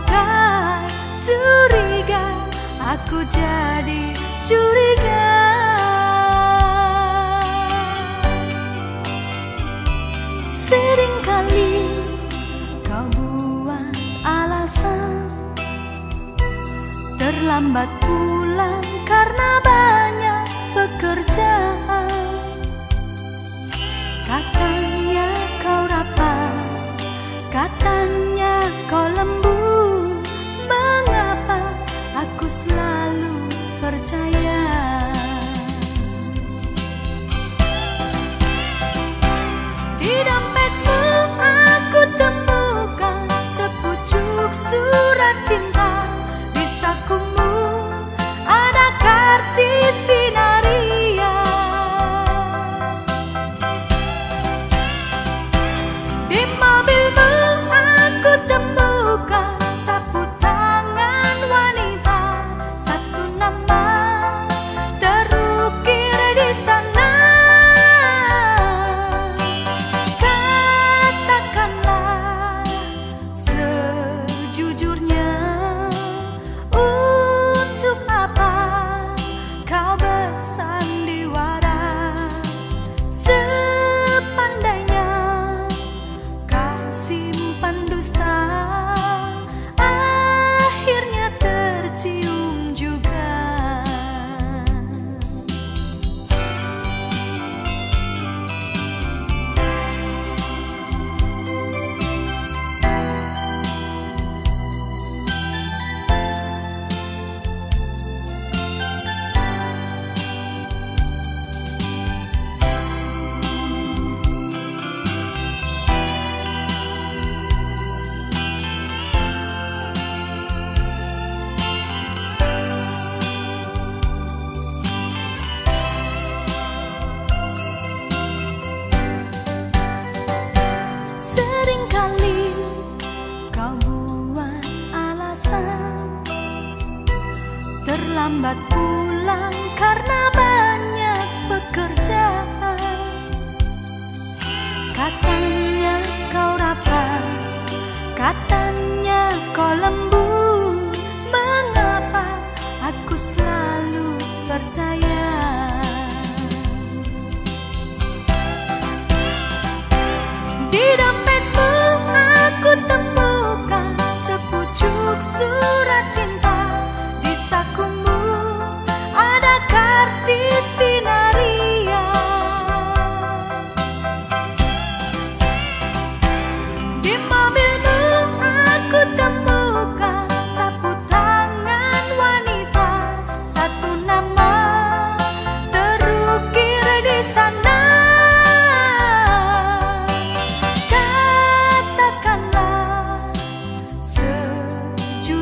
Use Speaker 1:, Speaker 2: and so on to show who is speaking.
Speaker 1: mata curiga Aku jadi curiga? Seringkali kau buat alasan Terlambat pulang karena banyak pekerjaan. Kata cinta di sakumu ada karcis biru Chú